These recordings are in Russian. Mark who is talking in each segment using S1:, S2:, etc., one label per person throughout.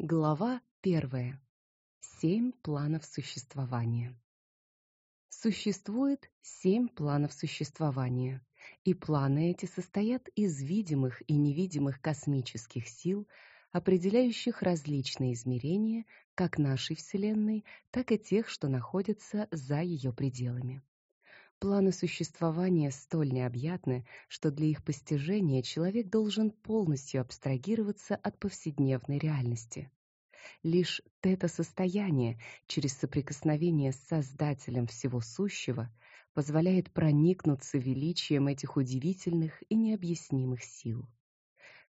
S1: Глава первая. Семь планов существования. Существует семь планов существования, и планы эти состоят из видимых и невидимых космических сил, определяющих различные измерения как нашей Вселенной, так и тех, что находятся за ее пределами. Планы существования столь необъятны, что для их постижения человек должен полностью абстрагироваться от повседневной реальности. Лишь тета-состояние через соприкосновение с Создателем всего сущего позволяет проникнуться величием этих удивительных и необъяснимых сил.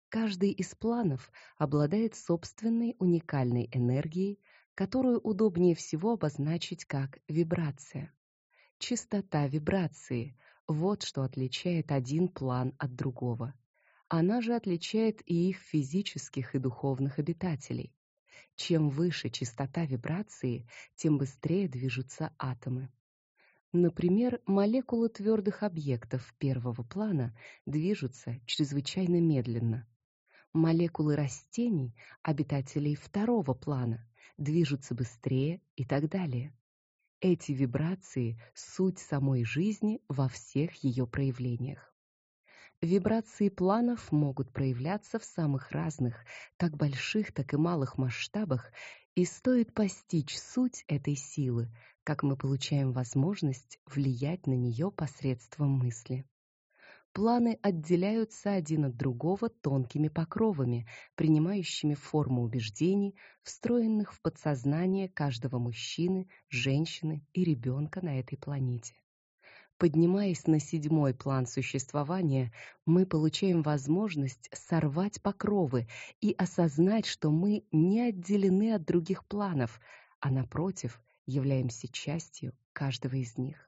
S1: Каждый из планов обладает собственной уникальной энергией, которую удобнее всего обозначить как вибрация. Частота вибрации вот что отличает один план от другого. Она же отличает и их физических и духовных обитателей. Чем выше частота вибрации, тем быстрее движутся атомы. Например, молекулы твердых объектов первого плана движутся чрезвычайно медленно. Молекулы растений, обитателей второго плана, движутся быстрее и так далее. Эти вибрации суть самой жизни во всех ее проявлениях. Вибрации планов могут проявляться в самых разных, как больших, так и малых масштабах, и стоит постичь суть этой силы, как мы получаем возможность влиять на нее посредством мысли. Планы отделяются один от другого тонкими покровами, принимающими форму убеждений, встроенных в подсознание каждого мужчины, женщины и ребенка на этой планете. Поднимаясь на седьмой план существования, мы получаем возможность сорвать покровы и осознать, что мы не отделены от других планов, а напротив, являемся частью каждого из них.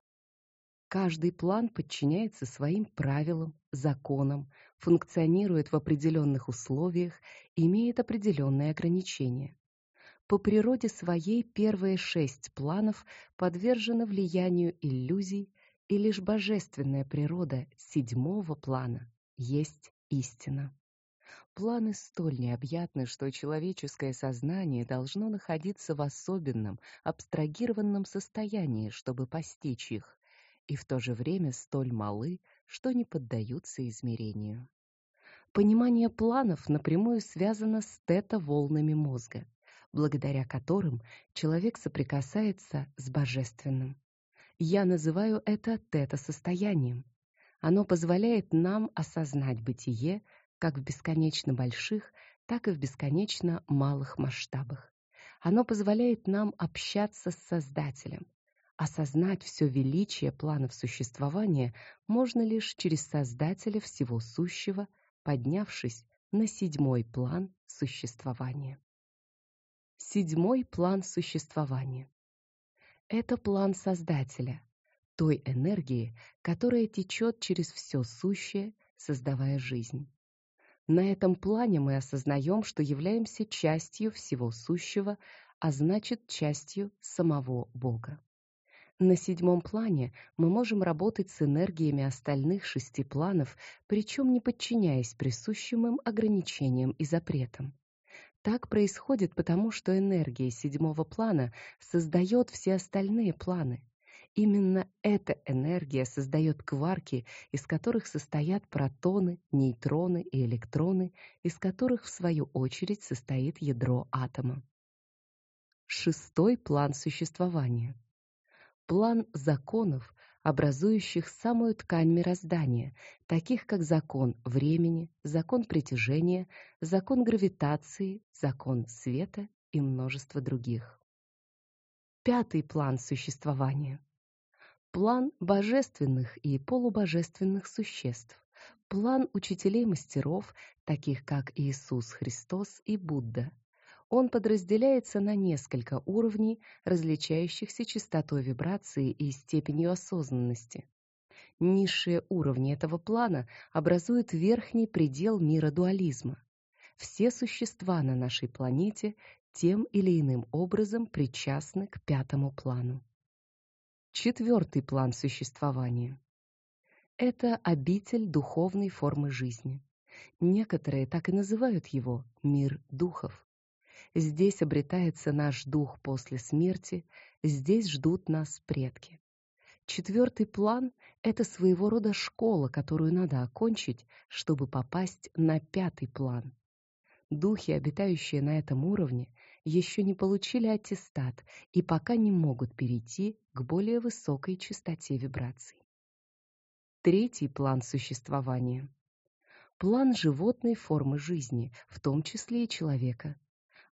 S1: Каждый план подчиняется своим правилам, законам, функционирует в определенных условиях, имеет определенные ограничения. По природе своей первые шесть планов подвержены влиянию иллюзий, и лишь божественная природа седьмого плана есть истина. Планы столь необъятны, что человеческое сознание должно находиться в особенном, абстрагированном состоянии, чтобы постичь их и в то же время столь малы, что не поддаются измерению. Понимание планов напрямую связано с тета-волнами мозга, благодаря которым человек соприкасается с божественным. Я называю это тета-состоянием. Оно позволяет нам осознать бытие как в бесконечно больших, так и в бесконечно малых масштабах. Оно позволяет нам общаться с Создателем, Осознать все величие планов существования можно лишь через Создателя всего сущего, поднявшись на седьмой план существования. Седьмой план существования. Это план Создателя, той энергии, которая течет через все сущее, создавая жизнь. На этом плане мы осознаем, что являемся частью всего сущего, а значит, частью самого Бога. На седьмом плане мы можем работать с энергиями остальных шести планов, причем не подчиняясь присущим им ограничениям и запретам. Так происходит потому, что энергия седьмого плана создает все остальные планы. Именно эта энергия создает кварки, из которых состоят протоны, нейтроны и электроны, из которых в свою очередь состоит ядро атома. Шестой план существования план законов, образующих самую ткань мироздания, таких как закон времени, закон притяжения, закон гравитации, закон света и множество других. Пятый план существования. План божественных и полубожественных существ. План учителей мастеров, таких как Иисус Христос и Будда, он подразделяется на несколько уровней, различающихся частотой вибрации и степенью осознанности. Низшие уровни этого плана образуют верхний предел мира дуализма. Все существа на нашей планете тем или иным образом причастны к пятому плану. Четвертый план существования это обитель духовной формы жизни. Некоторые так и называют его мир духов. Здесь обретается наш дух после смерти, здесь ждут нас предки. Четвертый план — это своего рода школа, которую надо окончить, чтобы попасть на пятый план. Духи, обитающие на этом уровне, еще не получили аттестат и пока не могут перейти к более высокой частоте вибраций. Третий план существования. План животной формы жизни, в том числе и человека.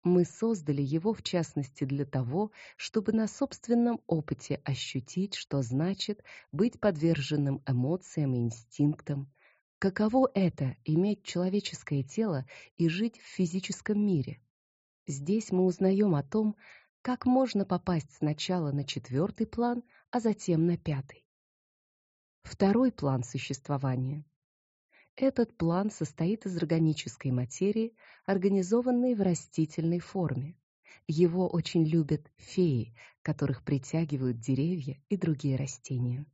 S1: Мы создали его в частности для того, чтобы на собственном опыте ощутить, что значит быть подверженным эмоциям и инстинктам, каково это иметь человеческое тело и жить в физическом мире. Здесь мы узнаем о том, как можно попасть сначала на четвертый план, а затем на пятый. Второй план существования. Этот план состоит из органической материи, организованной в растительной форме. Его очень любят феи, которых притягивают деревья и другие растения.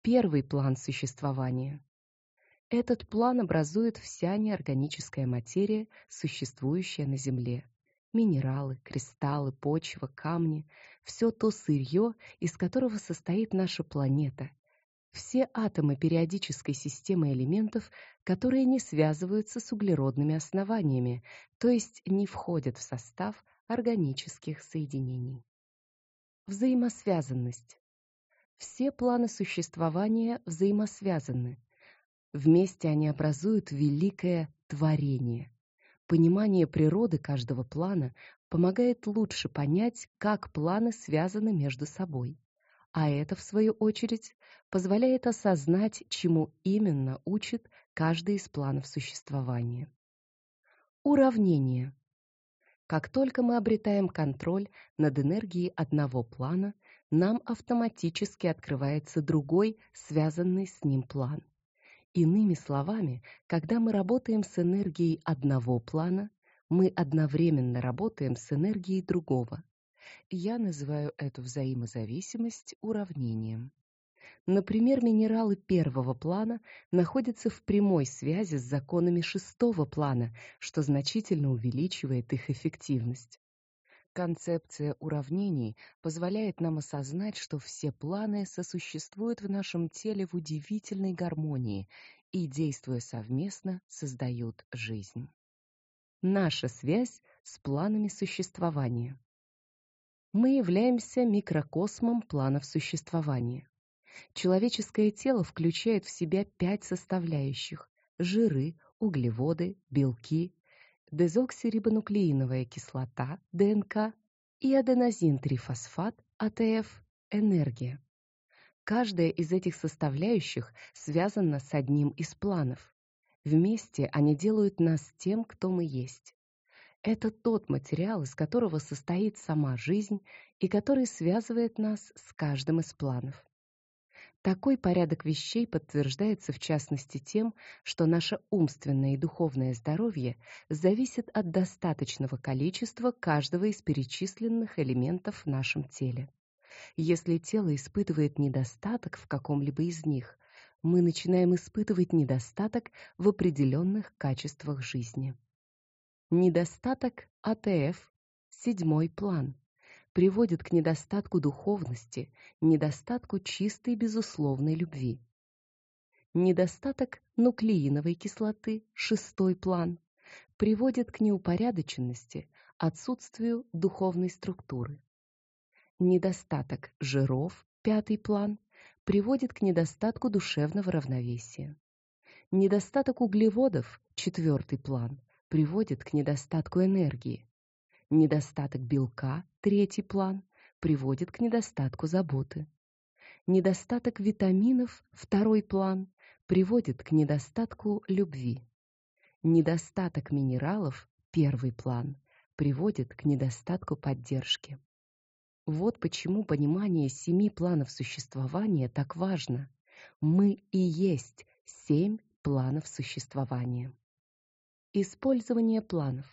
S1: Первый план существования. Этот план образует вся неорганическая материя, существующая на Земле. Минералы, кристаллы, почва, камни все то сырье, из которого состоит наша планета, все атомы периодической системы элементов, которые не связываются с углеродными основаниями, то есть не входят в состав органических соединений. Взаимосвязанность. Все планы существования взаимосвязаны. Вместе они образуют великое творение. Понимание природы каждого плана помогает лучше понять, как планы связаны между собой а это, в свою очередь, позволяет осознать, чему именно учит каждый из планов существования. Уравнение. Как только мы обретаем контроль над энергией одного плана, нам автоматически открывается другой, связанный с ним план. Иными словами, когда мы работаем с энергией одного плана, мы одновременно работаем с энергией другого. Я называю эту взаимозависимость уравнением. Например, минералы первого плана находятся в прямой связи с законами шестого плана, что значительно увеличивает их эффективность. Концепция уравнений позволяет нам осознать, что все планы сосуществуют в нашем теле в удивительной гармонии и, действуя совместно, создают жизнь. Наша связь с планами существования. Мы являемся микрокосмом планов существования. Человеческое тело включает в себя пять составляющих: жиры, углеводы, белки, дезоксирибонуклеиновая кислота ДНК и аденозин-трифосфат АТФ энергия. Каждая из этих составляющих связана с одним из планов. Вместе они делают нас тем, кто мы есть. Это тот материал, из которого состоит сама жизнь и который связывает нас с каждым из планов. Такой порядок вещей подтверждается в частности тем, что наше умственное и духовное здоровье зависит от достаточного количества каждого из перечисленных элементов в нашем теле. Если тело испытывает недостаток в каком-либо из них, мы начинаем испытывать недостаток в определенных качествах жизни. Недостаток АТФ, седьмой план, приводит к недостатку духовности, недостатку чистой безусловной любви. Недостаток нуклеиновой кислоты, шестой план, приводит к неупорядоченности, отсутствию духовной структуры. Недостаток жиров, пятый план, приводит к недостатку душевного равновесия. Недостаток углеводов, четвертый план, приводит к недостатку энергии. Недостаток белка, третий план, приводит к недостатку заботы. Недостаток витаминов, второй план, приводит к недостатку любви. Недостаток минералов, первый план, приводит к недостатку поддержки. Вот почему понимание семи планов существования так важно. Мы и есть семь планов существования. Использование планов.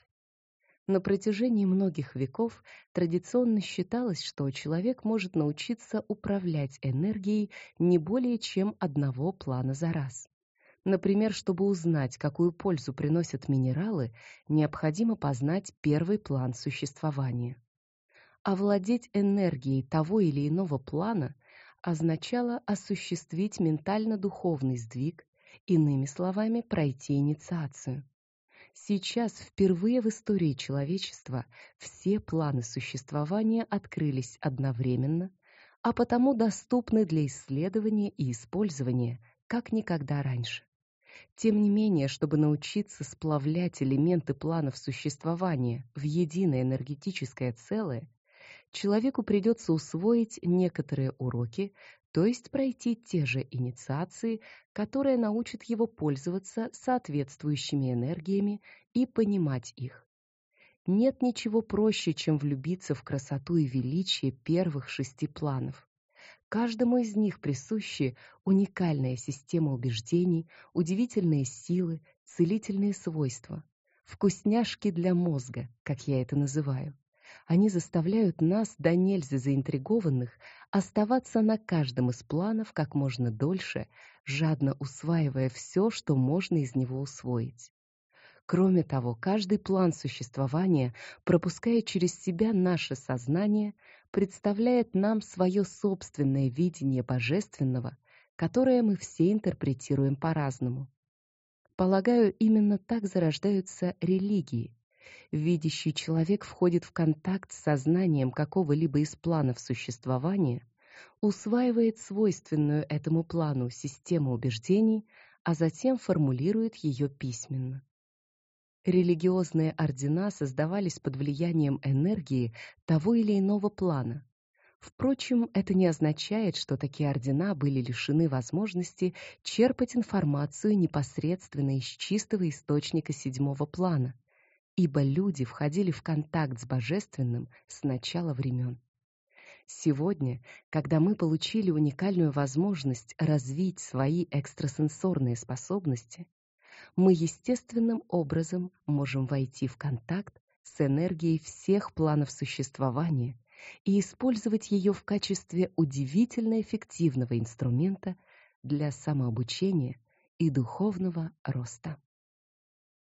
S1: На протяжении многих веков традиционно считалось, что человек может научиться управлять энергией не более чем одного плана за раз. Например, чтобы узнать, какую пользу приносят минералы, необходимо познать первый план существования. Овладеть энергией того или иного плана означало осуществить ментально-духовный сдвиг, иными словами, пройти инициацию. Сейчас впервые в истории человечества все планы существования открылись одновременно, а потому доступны для исследования и использования как никогда раньше. Тем не менее, чтобы научиться сплавлять элементы планов существования в единое энергетическое целое, человеку придется усвоить некоторые уроки, то есть пройти те же инициации, которые научат его пользоваться соответствующими энергиями и понимать их. Нет ничего проще, чем влюбиться в красоту и величие первых шести планов. Каждому из них присущи уникальная система убеждений, удивительные силы, целительные свойства, вкусняшки для мозга, как я это называю. Они заставляют нас, до нельзя заинтригованных, оставаться на каждом из планов как можно дольше, жадно усваивая все, что можно из него усвоить. Кроме того, каждый план существования, пропуская через себя наше сознание, представляет нам свое собственное видение божественного, которое мы все интерпретируем по-разному. Полагаю, именно так зарождаются религии. Видящий человек входит в контакт с сознанием какого-либо из планов существования, усваивает свойственную этому плану систему убеждений, а затем формулирует ее письменно. Религиозные ордена создавались под влиянием энергии того или иного плана. Впрочем, это не означает, что такие ордена были лишены возможности черпать информацию непосредственно из чистого источника седьмого плана, ибо люди входили в контакт с божественным с начала времен. Сегодня, когда мы получили уникальную возможность развить свои экстрасенсорные способности, мы естественным образом можем войти в контакт с энергией всех планов существования и использовать ее в качестве удивительно эффективного инструмента для самообучения и духовного роста.